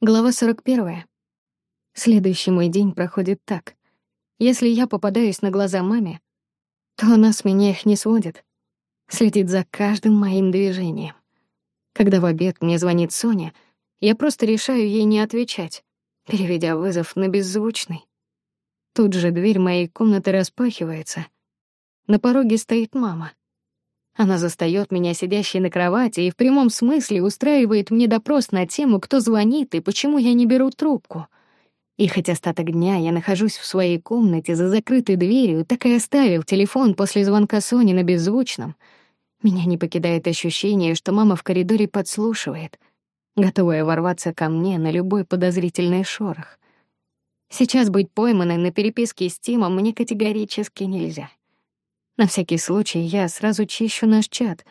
Глава 41. Следующий мой день проходит так. Если я попадаюсь на глаза маме, то она с меня их не сводит. Следит за каждым моим движением. Когда в обед мне звонит Соня, я просто решаю ей не отвечать, переведя вызов на беззвучный. Тут же дверь моей комнаты распахивается. На пороге стоит мама. Она застаёт меня сидящей на кровати и в прямом смысле устраивает мне допрос на тему, кто звонит и почему я не беру трубку. И хоть остаток дня я нахожусь в своей комнате за закрытой дверью, так и оставив телефон после звонка Сони на беззвучном, меня не покидает ощущение, что мама в коридоре подслушивает, готовая ворваться ко мне на любой подозрительный шорох. Сейчас быть пойманной на переписке с Тимом мне категорически нельзя. На всякий случай я сразу чищу наш чат.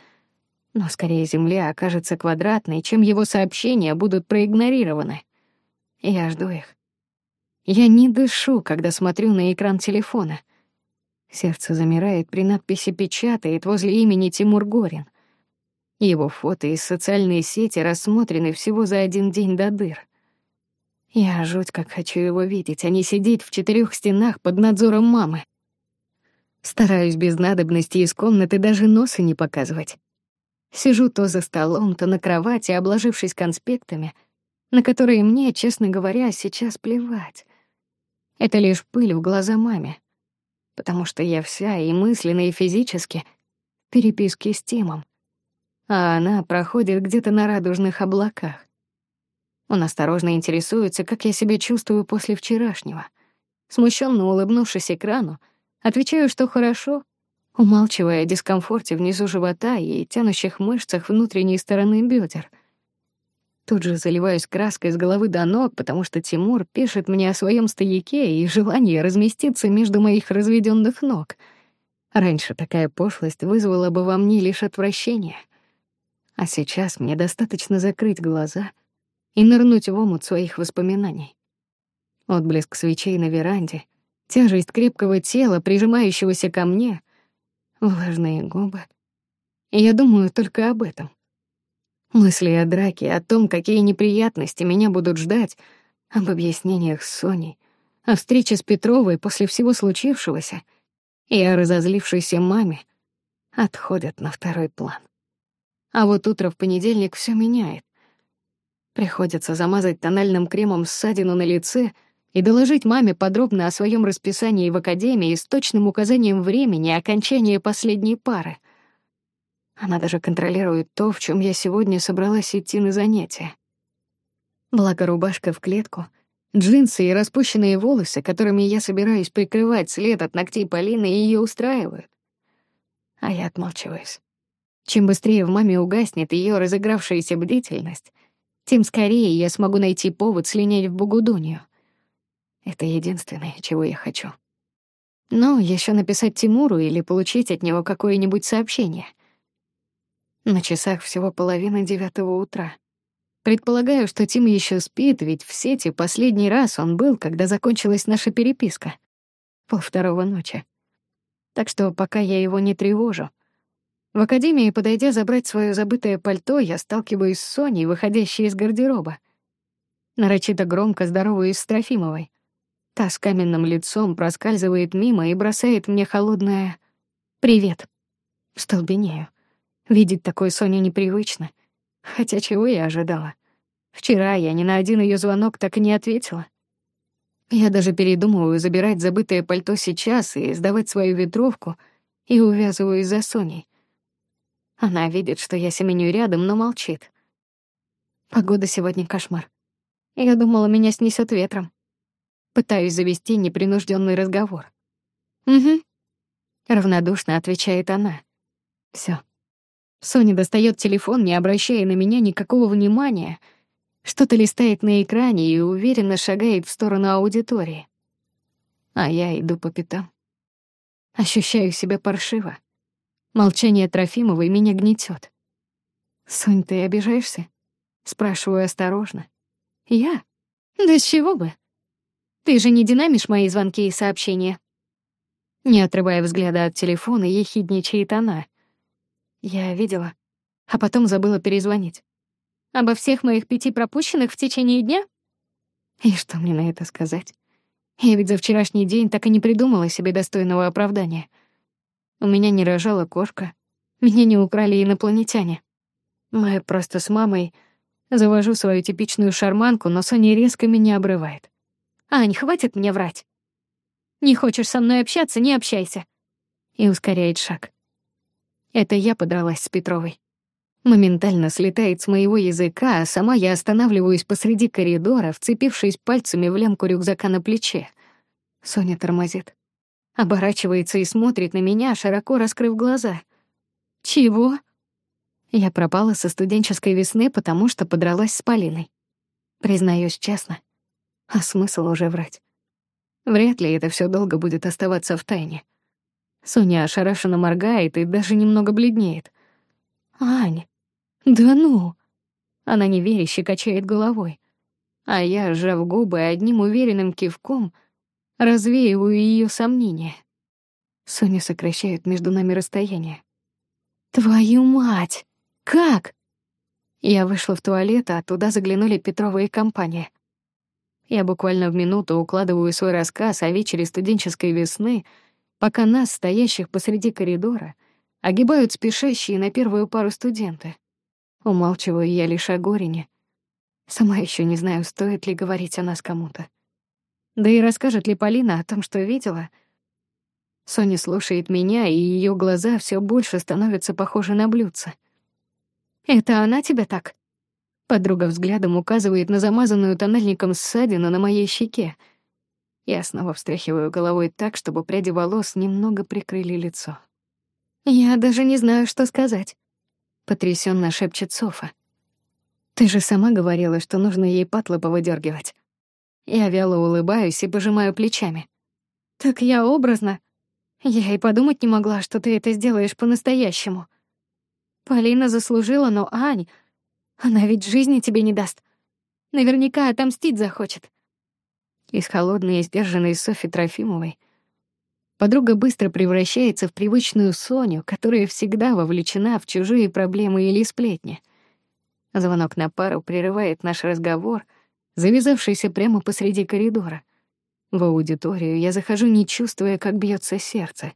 Но скорее Земля окажется квадратной, чем его сообщения будут проигнорированы. Я жду их. Я не дышу, когда смотрю на экран телефона. Сердце замирает при надписи «Печатает» возле имени Тимур Горин. Его фото из социальной сети рассмотрены всего за один день до дыр. Я жуть как хочу его видеть, а не сидеть в четырех стенах под надзором мамы. Стараюсь без надобности из комнаты даже носа не показывать. Сижу то за столом, то на кровати, обложившись конспектами, на которые мне, честно говоря, сейчас плевать. Это лишь пыль в глаза маме, потому что я вся и мысленно, и физически в переписке с Тимом, а она проходит где-то на радужных облаках. Он осторожно интересуется, как я себя чувствую после вчерашнего. Смущенно улыбнувшись экрану, Отвечаю, что хорошо, умалчивая о дискомфорте внизу живота и тянущих мышцах внутренней стороны бедер. Тут же заливаюсь краской с головы до ног, потому что Тимур пишет мне о своем стояке и желании разместиться между моих разведённых ног. Раньше такая пошлость вызвала бы во мне лишь отвращение. А сейчас мне достаточно закрыть глаза и нырнуть в омут своих воспоминаний. Отблеск свечей на веранде — тяжесть крепкого тела, прижимающегося ко мне, влажные губы. Я думаю только об этом. Мысли о драке, о том, какие неприятности меня будут ждать, об объяснениях с Соней, о встрече с Петровой после всего случившегося и о разозлившейся маме отходят на второй план. А вот утро в понедельник все меняет. Приходится замазать тональным кремом ссадину на лице — и доложить маме подробно о своем расписании в академии с точным указанием времени окончания последней пары. Она даже контролирует то, в чем я сегодня собралась идти на занятия. Благо рубашка в клетку, джинсы и распущенные волосы, которыми я собираюсь прикрывать след от ногтей Полины, ее устраивают. А я отмалчиваюсь. Чем быстрее в маме угаснет ее разыгравшаяся бдительность, тем скорее я смогу найти повод слинять в Бугудунью — это единственное, чего я хочу. Ну, еще написать Тимуру или получить от него какое-нибудь сообщение. На часах всего половина девятого утра. Предполагаю, что Тим еще спит, ведь в сети последний раз он был, когда закончилась наша переписка. Пол второго ночи. Так что пока я его не тревожу. В академии, подойдя забрать свое забытое пальто, я сталкиваюсь с Соней, выходящей из гардероба. Нарочито громко здороваюсь с Трофимовой. Та с каменным лицом проскальзывает мимо и бросает мне холодное «Привет». Столбенею. Видеть такой Соню непривычно. Хотя чего я ожидала? Вчера я ни на один ее звонок так и не ответила. Я даже передумываю забирать забытое пальто сейчас и сдавать свою ветровку, и увязываюсь за Соней. Она видит, что я семеню рядом, но молчит. Погода сегодня кошмар. Я думала, меня снесет ветром. Пытаюсь завести непринужденный разговор. «Угу», — равнодушно отвечает она. Все. Соня достает телефон, не обращая на меня никакого внимания, что-то листает на экране и уверенно шагает в сторону аудитории. А я иду по пятам. Ощущаю себя паршиво. Молчание Трофимовой меня гнетет. «Сонь, ты обижаешься?» Спрашиваю осторожно. «Я? Да с чего бы?» Ты же не динамишь мои звонки и сообщения. Не отрывая взгляда от телефона, ехидничает она. Я видела, а потом забыла перезвонить. Обо всех моих пяти пропущенных в течение дня? И что мне на это сказать? Я ведь за вчерашний день так и не придумала себе достойного оправдания. У меня не рожала кошка, меня не украли инопланетяне. Мы просто с мамой завожу свою типичную шарманку, но Соня резко меня обрывает. «Ань, хватит мне врать. Не хочешь со мной общаться — не общайся». И ускоряет шаг. Это я подралась с Петровой. Моментально слетает с моего языка, а сама я останавливаюсь посреди коридора, вцепившись пальцами в лямку рюкзака на плече. Соня тормозит. Оборачивается и смотрит на меня, широко раскрыв глаза. «Чего?» Я пропала со студенческой весны, потому что подралась с Полиной. Признаюсь честно. А смысл уже врать? Вряд ли это все долго будет оставаться в тайне. Соня ошарашенно моргает и даже немного бледнеет. «Ань, да ну!» Она неверяще качает головой. А я, сжав губы, одним уверенным кивком развеиваю ее сомнения. Соня сокращает между нами расстояние. «Твою мать!» Как? Я вышла в туалет, а туда заглянули Петрова и компания. Я буквально в минуту укладываю свой рассказ о вечере студенческой весны, пока нас, стоящих посреди коридора, огибают спешащие на первую пару студенты. Умалчиваю я лишь о Горине. Сама еще не знаю, стоит ли говорить о нас кому-то. Да и расскажет ли Полина о том, что видела. Соня слушает меня, и ее глаза все больше становятся похожи на блюдца — «Это она тебя так?» Подруга взглядом указывает на замазанную тональником ссадину на моей щеке. Я снова встряхиваю головой так, чтобы пряди волос немного прикрыли лицо. «Я даже не знаю, что сказать», — потрясённо шепчет Софа. «Ты же сама говорила, что нужно ей патлы повыдёргивать». Я вяло улыбаюсь и пожимаю плечами. «Так я образно. Я и подумать не могла, что ты это сделаешь по-настоящему». Полина заслужила, но Ань, она ведь жизни тебе не даст. Наверняка отомстить захочет. Из холодной и сдержанной Софи Трофимовой подруга быстро превращается в привычную Соню, которая всегда вовлечена в чужие проблемы или сплетни. Звонок на пару прерывает наш разговор, завязавшийся прямо посреди коридора. В аудиторию я захожу, не чувствуя, как бьется сердце.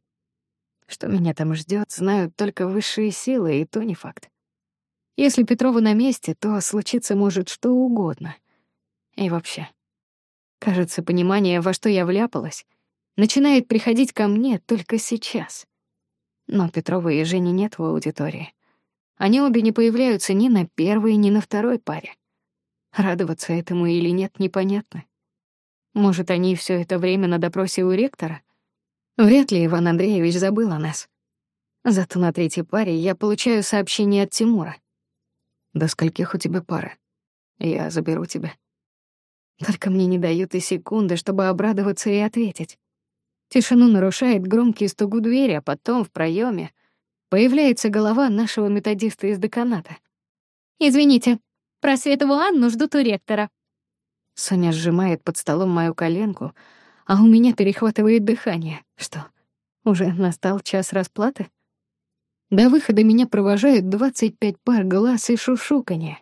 Что меня там ждет, знают только высшие силы, и то не факт. Если Петрова на месте, то случиться может что угодно. И вообще, кажется, понимание, во что я вляпалась, начинает приходить ко мне только сейчас. Но Петрова и Жени нет в аудитории. Они обе не появляются ни на первой, ни на второй паре. Радоваться этому или нет, непонятно. Может, они все это время на допросе у ректора? Вряд ли Иван Андреевич забыл о нас. Зато на третьей паре я получаю сообщение от Тимура. «До скольких у тебя пара? Я заберу тебя». Только мне не дают и секунды, чтобы обрадоваться и ответить. Тишину нарушает громкий стук двери, а потом в проеме появляется голова нашего методиста из деканата. «Извините, Просветову Анну ждут у ректора». Соня сжимает под столом мою коленку — а у меня перехватывает дыхание. Что, уже настал час расплаты? До выхода меня провожают 25 пар глаз и шушуканье.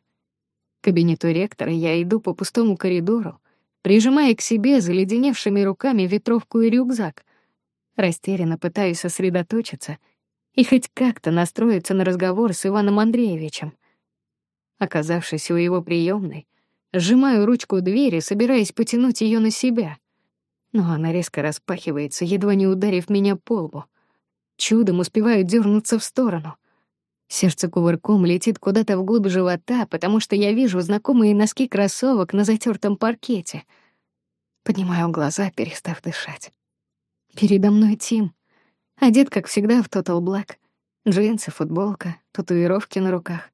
К кабинету ректора я иду по пустому коридору, прижимая к себе заледеневшими руками ветровку и рюкзак. Растерянно пытаюсь сосредоточиться и хоть как-то настроиться на разговор с Иваном Андреевичем. Оказавшись у его приёмной, сжимаю ручку двери, собираясь потянуть её на себя — но она резко распахивается, едва не ударив меня по лбу. Чудом успеваю дернуться в сторону. Сердце кувырком летит куда-то вглубь живота, потому что я вижу знакомые носки кроссовок на затертом паркете. Поднимаю глаза, перестав дышать. Передо мной Тим, одет, как всегда, в Total Black. Джинсы, футболка, татуировки на руках.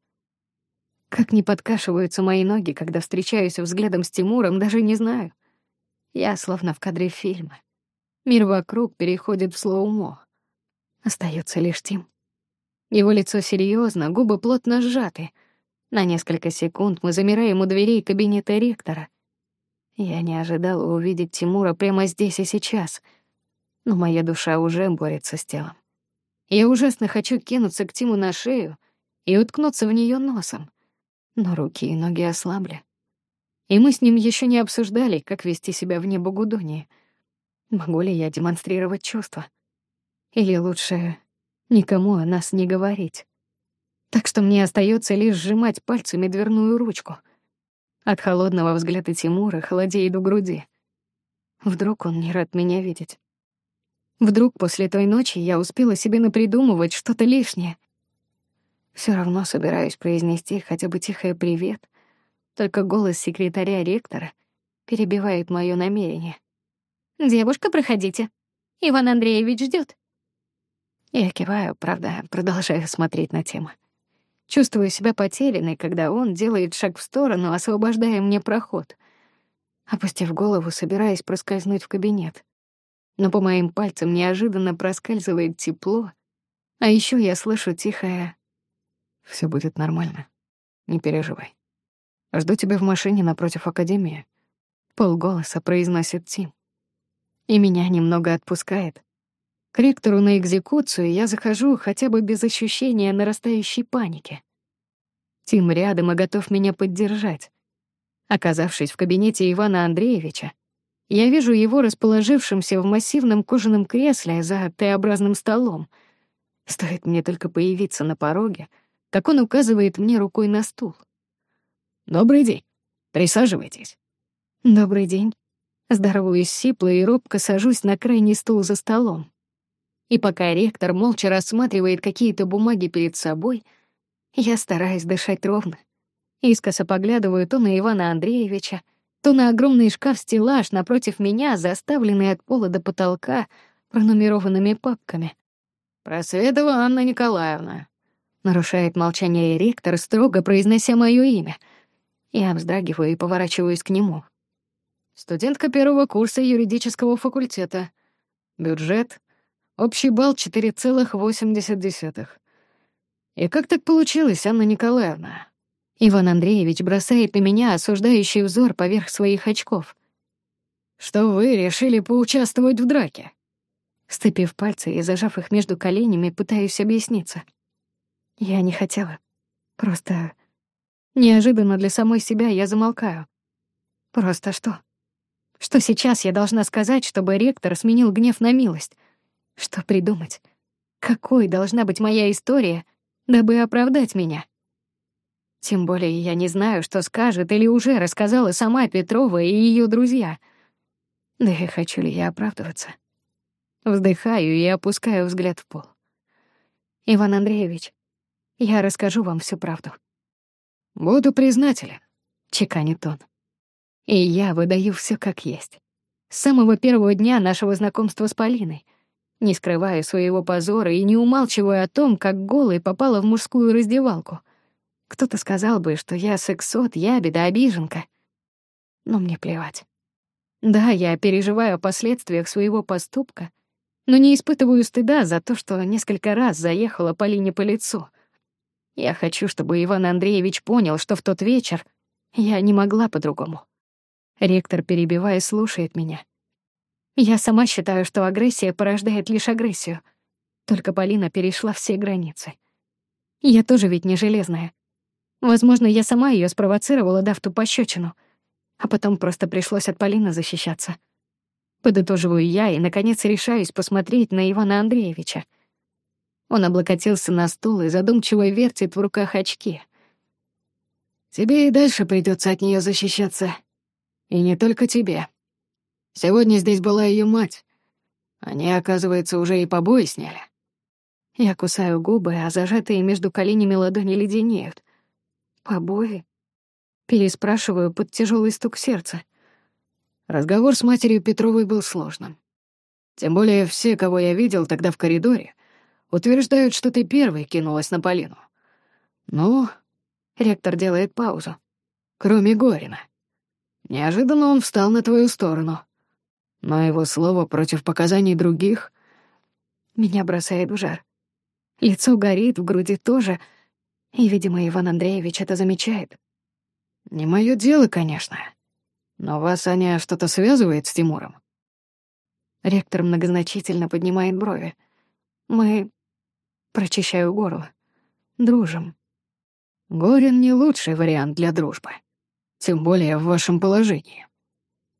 Как не подкашиваются мои ноги, когда встречаюсь взглядом с Тимуром, даже не знаю — я словно в кадре фильма. Мир вокруг переходит в слоумо. Остается лишь Тим. Его лицо серьезно, губы плотно сжаты. На несколько секунд мы замираем у дверей кабинета ректора. Я не ожидала увидеть Тимура прямо здесь и сейчас, но моя душа уже борется с телом. Я ужасно хочу кинуться к Тиму на шею и уткнуться в нее носом, но руки и ноги ослабли. И мы с ним еще не обсуждали, как вести себя вне Богудонии. Могу ли я демонстрировать чувства? Или лучше никому о нас не говорить? Так что мне остается лишь сжимать пальцами дверную ручку. От холодного взгляда Тимура холодеет у груди. Вдруг он не рад меня видеть. Вдруг после той ночи я успела себе напридумывать что-то лишнее. Все равно собираюсь произнести хотя бы тихое «привет», только голос секретаря ректора перебивает моё намерение. «Девушка, проходите. Иван Андреевич ждёт». Я киваю, правда, продолжаю смотреть на тему. Чувствую себя потерянной, когда он делает шаг в сторону, освобождая мне проход. Опустив голову, собираясь проскользнуть в кабинет но по моим пальцам неожиданно проскальзывает тепло, а еще я слышу тихое «Все будет нормально, не переживай. Жду тебя в машине напротив академии», — полголоса произносит Тим. И меня немного отпускает. К ректору на экзекуцию я захожу хотя бы без ощущения нарастающей паники. Тим рядом и готов меня поддержать. Оказавшись в кабинете Ивана Андреевича, я вижу его расположившимся в массивном кожаном кресле за Т-образным столом. Стоит мне только появиться на пороге, как он указывает мне рукой на стул. «Добрый день. Присаживайтесь». «Добрый день». Здороваюсь сипло и робко сажусь на крайний стул за столом. И пока ректор молча рассматривает какие-то бумаги перед собой, я стараюсь дышать ровно. Искоса поглядываю то на Ивана Андреевича, то на огромный шкаф-стеллаж напротив меня, заставленный от пола до потолка пронумерованными папками. «Просветова Анна Николаевна», — нарушает молчание ректор, строго произнося моё имя. Я вздрагиваю и поворачиваюсь к нему. «Студентка первого курса юридического факультета. Бюджет. Общий балл 4,8. И как так получилось, Анна Николаевна? Иван Андреевич бросает на меня осуждающий взор поверх своих очков. «Что вы решили поучаствовать в драке?» Стыпив пальцы и зажав их между коленями, пытаюсь объясниться. Я не хотела. Просто неожиданно для самой себя я замолкаю. Просто что? Что сейчас я должна сказать, чтобы ректор сменил гнев на милость? Что придумать? Какой должна быть моя история, дабы оправдать меня? Тем более я не знаю, что скажет или уже рассказала сама Петрова и ее друзья. Да и хочу ли я оправдываться? Вздыхаю и опускаю взгляд в пол. Иван Андреевич, я расскажу вам всю правду. Буду признателен, чеканит он. И я выдаю все как есть. С самого первого дня нашего знакомства с Полиной, не скрывая своего позора и не умалчивая о том, как голой попала в мужскую раздевалку — кто-то сказал бы, что я сексот, ябеда, обиженка. Но мне плевать. Да, я переживаю о последствиях своего поступка, но не испытываю стыда за то, что несколько раз заехала Полине по лицу. Я хочу, чтобы Иван Андреевич понял, что в тот вечер я не могла по-другому. Ректор, перебивая, слушает меня. Я сама считаю, что агрессия порождает лишь агрессию. Только Полина перешла все границы. Я тоже ведь не железная. Возможно, я сама ее спровоцировала, дав ту пощечину, а потом просто пришлось от Полины защищаться. Подытоживаю я и, наконец, решаюсь посмотреть на Ивана Андреевича. Он облокотился на стул и задумчиво вертит в руках очки. «Тебе и дальше придется от нее защищаться. И не только тебе. Сегодня здесь была ее мать. Они, оказывается, уже и побои сняли». Я кусаю губы, а зажатые между коленями ладони леденеют. Побои? Переспрашиваю под тяжелый стук сердца. Разговор с матерью Петровой был сложным. Тем более все, кого я видел тогда в коридоре, утверждают, что ты первой кинулась на Полину. Ну, ректор делает паузу. Кроме Горина. Неожиданно он встал на твою сторону. Но его слово против показаний других... Меня бросает в жар. Лицо горит, в груди тоже — и, видимо, Иван Андреевич это замечает. Не мое дело, конечно. Но вас, Аня, что-то связывает с Тимуром? Ректор многозначительно поднимает брови. Мы... Прочищаю горло. Дружим. Горин не лучший вариант для дружбы. Тем более в вашем положении.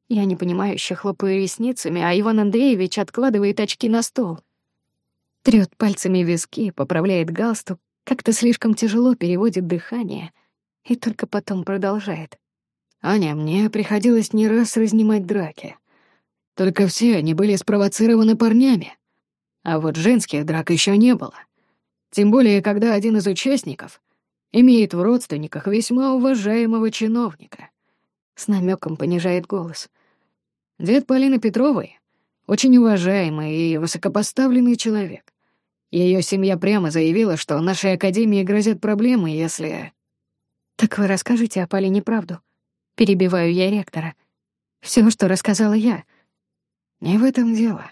Я непонимающе хлопаю ресницами, а Иван Андреевич откладывает очки на стол. Трёт пальцами виски, поправляет галстук, как-то слишком тяжело переводит дыхание и только потом продолжает. «Аня, мне приходилось не раз разнимать драки. Только все они были спровоцированы парнями. А вот женских драк еще не было. Тем более, когда один из участников имеет в родственниках весьма уважаемого чиновника. С намеком понижает голос. Дед Полины Петровой — очень уважаемый и высокопоставленный человек. Ее семья прямо заявила, что нашей академии грозят проблемы, если... «Так вы расскажите о Полине правду?» Перебиваю я ректора. Все, что рассказала я. Не в этом дело.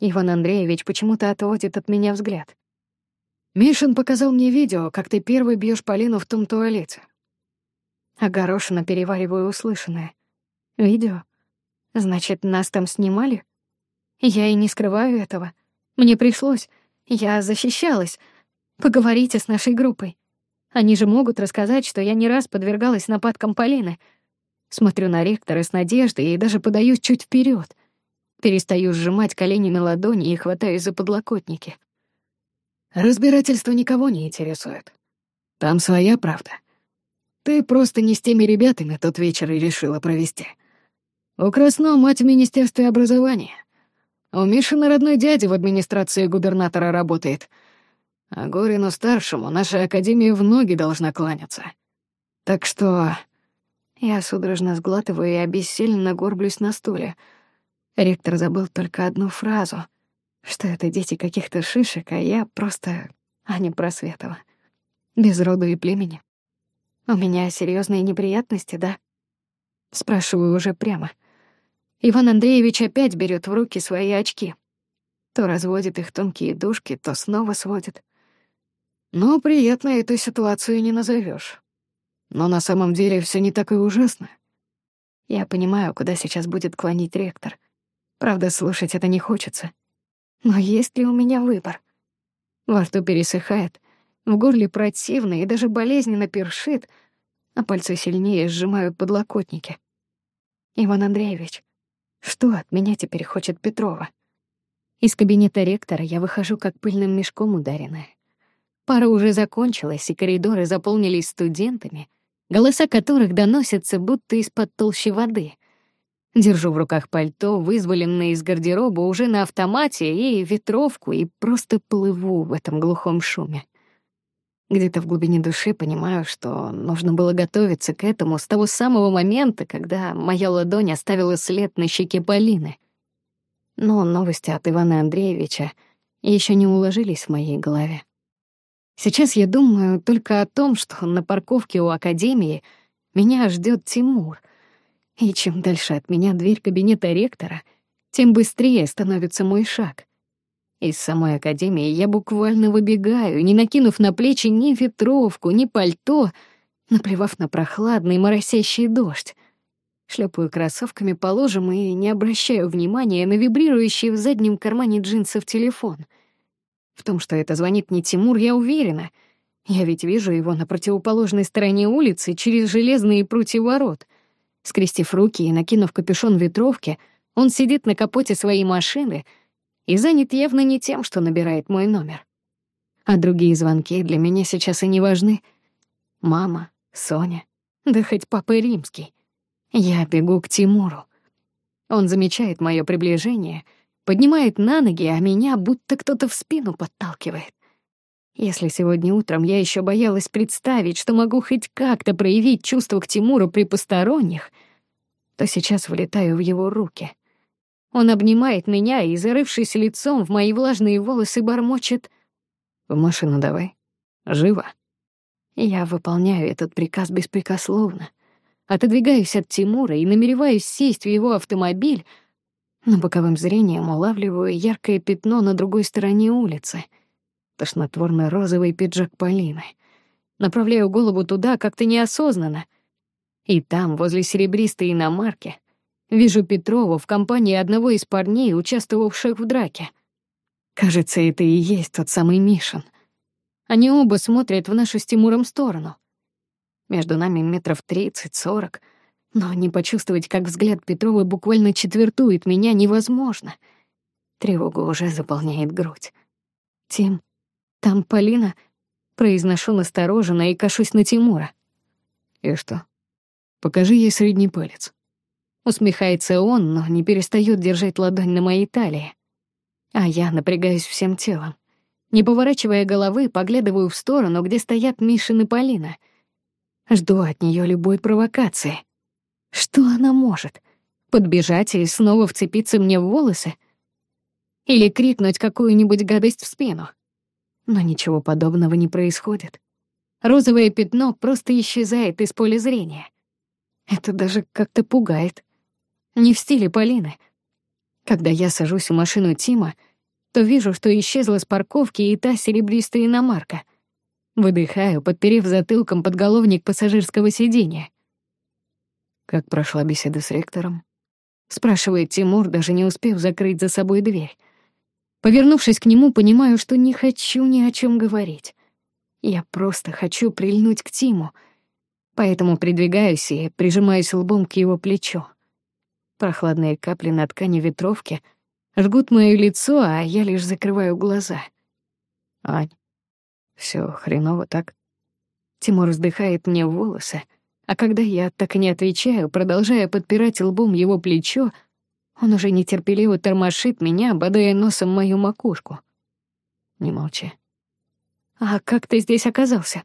Иван Андреевич почему-то отводит от меня взгляд. Мишин показал мне видео, как ты первый бьешь Полину в том туалете. Огорошенно перевариваю услышанное. Видео? Значит, нас там снимали? Я и не скрываю этого. Мне пришлось. Я защищалась. Поговорите с нашей группой. Они же могут рассказать, что я не раз подвергалась нападкам Полины. Смотрю на ректора с надеждой и даже подаюсь чуть вперед. Перестаю сжимать коленями ладони и хватаюсь за подлокотники. Разбирательство никого не интересует. Там своя правда. Ты просто не с теми ребятами тот вечер и решила провести. У Красно мать в Министерстве образования. У Мишина родной дядя в администрации губернатора работает. А Горину-старшему наша академия в ноги должна кланяться. Так что... Я судорожно сглатываю и обессиленно горблюсь на стуле. Ректор забыл только одну фразу, что это дети каких-то шишек, а я просто Аня Просветова. Без роду и племени. У меня серьезные неприятности, да? Спрашиваю уже прямо. Иван Андреевич опять берет в руки свои очки. То разводит их тонкие дужки, то снова сводит. Ну, приятно эту ситуацию не назовешь. Но на самом деле все не так и ужасно. Я понимаю, куда сейчас будет клонить ректор. Правда, слушать это не хочется. Но есть ли у меня выбор? Во рту пересыхает, в горле противно и даже болезненно першит, а пальцы сильнее сжимают подлокотники. Иван Андреевич, что от меня теперь хочет Петрова? Из кабинета ректора я выхожу как пыльным мешком ударенная. Пара уже закончилась, и коридоры заполнились студентами, голоса которых доносятся будто из-под толщи воды. Держу в руках пальто, вызволенное из гардероба уже на автомате, и ветровку, и просто плыву в этом глухом шуме. Где-то в глубине души понимаю, что нужно было готовиться к этому с того самого момента, когда моя ладонь оставила след на щеке Полины. Но новости от Ивана Андреевича еще не уложились в моей голове. Сейчас я думаю только о том, что на парковке у академии меня ждет Тимур. И чем дальше от меня дверь кабинета ректора, тем быстрее становится мой шаг — из самой академии я буквально выбегаю, не накинув на плечи ни ветровку, ни пальто, наплевав на прохладный моросящий дождь. Шлепаю кроссовками по ложам и не обращаю внимания на вибрирующий в заднем кармане джинсов телефон. В том, что это звонит не Тимур, я уверена. Я ведь вижу его на противоположной стороне улицы через железные прутья ворот. Скрестив руки и накинув капюшон ветровки, он сидит на капоте своей машины — и занят явно не тем, что набирает мой номер. А другие звонки для меня сейчас и не важны. Мама, Соня, да хоть папа римский. Я бегу к Тимуру. Он замечает мое приближение, поднимает на ноги, а меня будто кто-то в спину подталкивает. Если сегодня утром я еще боялась представить, что могу хоть как-то проявить чувство к Тимуру при посторонних, то сейчас влетаю в его руки — он обнимает меня и, зарывшись лицом в мои влажные волосы, бормочет «В машину давай. Живо». Я выполняю этот приказ беспрекословно. Отодвигаюсь от Тимура и намереваюсь сесть в его автомобиль, но боковым зрением улавливаю яркое пятно на другой стороне улицы. Тошнотворно-розовый пиджак Полины. Направляю голову туда как-то неосознанно. И там, возле серебристой иномарки, Вижу Петрову в компании одного из парней, участвовавших в драке. Кажется, это и есть тот самый Мишин. Они оба смотрят в нашу с Тимуром сторону. Между нами метров тридцать-сорок, но не почувствовать, как взгляд Петровой буквально четвертует меня, невозможно. Тревога уже заполняет грудь. «Тим, там Полина?» Произношу настороженно и кашусь на Тимура. «И что? Покажи ей средний палец». Усмехается он, но не перестает держать ладонь на моей талии. А я напрягаюсь всем телом. Не поворачивая головы, поглядываю в сторону, где стоят Мишин и Полина. Жду от нее любой провокации. Что она может? Подбежать и снова вцепиться мне в волосы? Или крикнуть какую-нибудь гадость в спину? Но ничего подобного не происходит. Розовое пятно просто исчезает из поля зрения. Это даже как-то пугает. Не в стиле Полины. Когда я сажусь в машину Тима, то вижу, что исчезла с парковки и та серебристая иномарка. Выдыхаю, подперев затылком подголовник пассажирского сиденья. «Как прошла беседа с ректором?» — спрашивает Тимур, даже не успев закрыть за собой дверь. Повернувшись к нему, понимаю, что не хочу ни о чем говорить. Я просто хочу прильнуть к Тиму, поэтому придвигаюсь и прижимаюсь лбом к его плечу. Прохладные капли на ткани ветровки жгут моё лицо, а я лишь закрываю глаза. «Ань, всё хреново, так?» Тимур вздыхает мне в волосы, а когда я так и не отвечаю, продолжая подпирать лбом его плечо, он уже нетерпеливо тормошит меня, бодая носом мою макушку. «Не молчи». «А как ты здесь оказался?»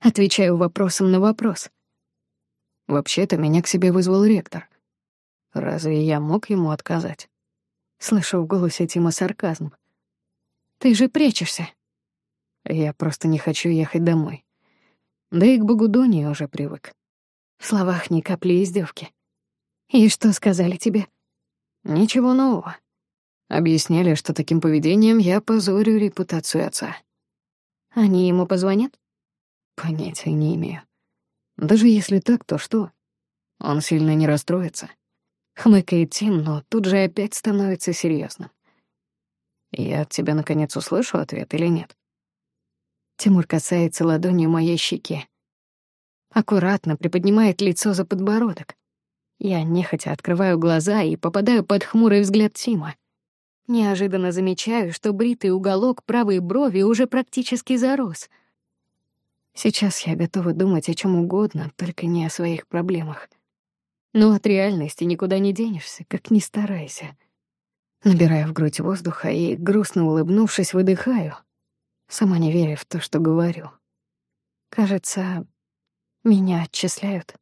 Отвечаю вопросом на вопрос. «Вообще-то меня к себе вызвал ректор. Разве я мог ему отказать? Слышу в голосе Тима сарказм. Ты же прячешься. Я просто не хочу ехать домой. Да и к Богудоне уже привык. В словах ни капли издевки. И что сказали тебе? Ничего нового. Объясняли, что таким поведением я позорю репутацию отца. Они ему позвонят? Понятия не имею. Даже если так, то что? Он сильно не расстроится. Хмыкает Тим, но тут же опять становится серьезным. Я от тебя наконец услышу ответ или нет? Тимур касается ладонью моей щеки. Аккуратно приподнимает лицо за подбородок. Я нехотя открываю глаза и попадаю под хмурый взгляд Тима. Неожиданно замечаю, что бритый уголок правой брови уже практически зарос. Сейчас я готова думать о чем угодно, только не о своих проблемах. Но от реальности никуда не денешься, как ни старайся. Набираю в грудь воздуха и, грустно улыбнувшись, выдыхаю, сама не веря в то, что говорю. Кажется, меня отчисляют.